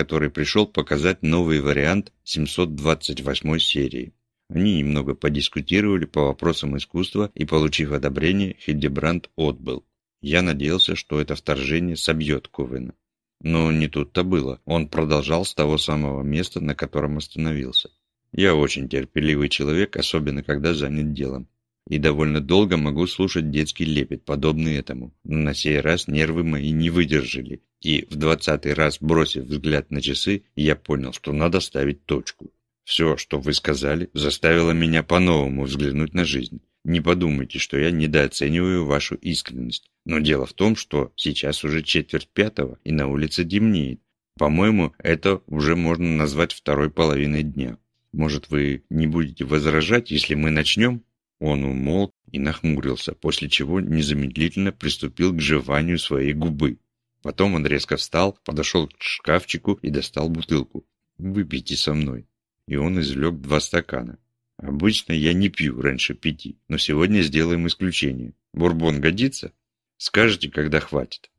который пришел показать новый вариант 728 серии. Они немного подискутировали по вопросам искусства и, получив одобрение, Хильдебранд отбыл. Я надеялся, что это вторжение собьет Ковена. Но не тут-то было. Он продолжал с того самого места, на котором остановился. Я очень терпеливый человек, особенно когда занят делом. И довольно долго могу слушать детский лепет, подобный этому. Но на сей раз нервы мои не выдержали. И в двадцатый раз, бросив взгляд на часы, я понял, что надо ставить точку. Все, что вы сказали, заставило меня по-новому взглянуть на жизнь. Не подумайте, что я недооцениваю вашу искренность. Но дело в том, что сейчас уже четверть пятого, и на улице темнеет. По-моему, это уже можно назвать второй половиной дня. Может, вы не будете возражать, если мы начнем?» Он умолк и нахмурился, после чего незамедлительно приступил к жеванию своей губы. Потом он резко встал, подошел к шкафчику и достал бутылку. «Выпейте со мной». И он извлек два стакана. Обычно я не пью раньше пяти, но сегодня сделаем исключение. Бурбон годится? Скажете, когда хватит.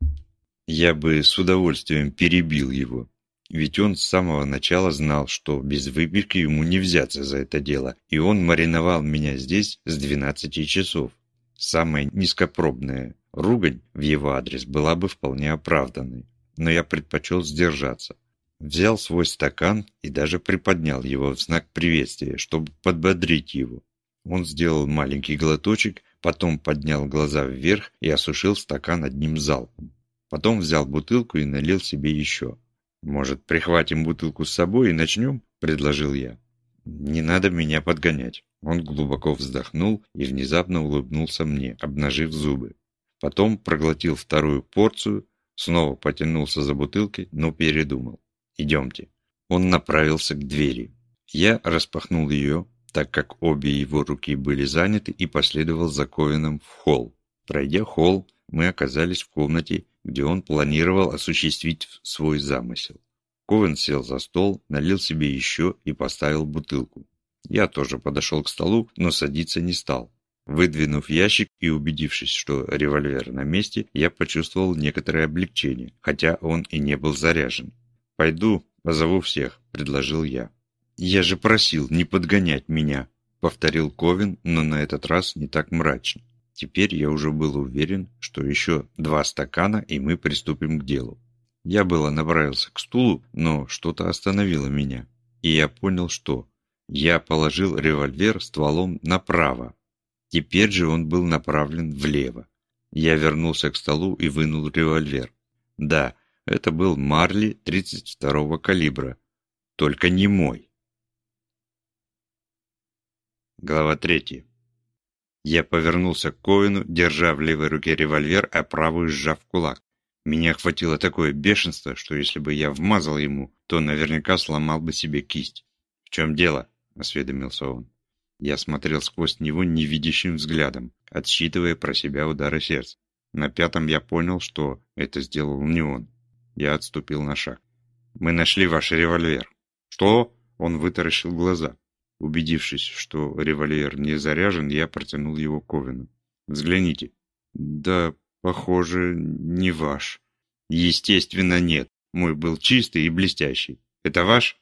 Я бы с удовольствием перебил его, ведь он с самого начала знал, что без выпивки ему не взяться за это дело, и он мариновал меня здесь с 12 часов. Самая низкопробная ругань в его адрес была бы вполне оправданной, но я предпочел сдержаться. Взял свой стакан и даже приподнял его в знак приветствия, чтобы подбодрить его. Он сделал маленький глоточек, потом поднял глаза вверх и осушил стакан одним залпом. Потом взял бутылку и налил себе еще. «Может, прихватим бутылку с собой и начнем?» – предложил я. «Не надо меня подгонять». Он глубоко вздохнул и внезапно улыбнулся мне, обнажив зубы. Потом проглотил вторую порцию, снова потянулся за бутылкой, но передумал. «Идемте». Он направился к двери. Я распахнул ее, так как обе его руки были заняты, и последовал за Ковином в холл. Пройдя холл, мы оказались в комнате, где он планировал осуществить свой замысел. Ковен сел за стол, налил себе еще и поставил бутылку. Я тоже подошел к столу, но садиться не стал. Выдвинув ящик и убедившись, что револьвер на месте, я почувствовал некоторое облегчение, хотя он и не был заряжен. «Пойду, позову всех», – предложил я. «Я же просил не подгонять меня», – повторил Ковин, но на этот раз не так мрачно. Теперь я уже был уверен, что еще два стакана, и мы приступим к делу. Я было направился к стулу, но что-то остановило меня. И я понял, что я положил револьвер стволом направо. Теперь же он был направлен влево. Я вернулся к столу и вынул револьвер. Да, это был Марли 32-го калибра. Только не мой. Глава третья. Я повернулся к Коину, держа в левой руке револьвер, а правую сжав кулак. Меня охватило такое бешенство, что если бы я вмазал ему, то наверняка сломал бы себе кисть. «В чем дело?» – осведомился он. Я смотрел сквозь него невидящим взглядом, отсчитывая про себя удары сердца. На пятом я понял, что это сделал не он. Я отступил на шаг. «Мы нашли ваш револьвер». «Что?» – он вытаращил глаза. Убедившись, что револьвер не заряжен, я протянул его Ковину. «Взгляните». «Да, похоже, не ваш». «Естественно, нет. Мой был чистый и блестящий. Это ваш?»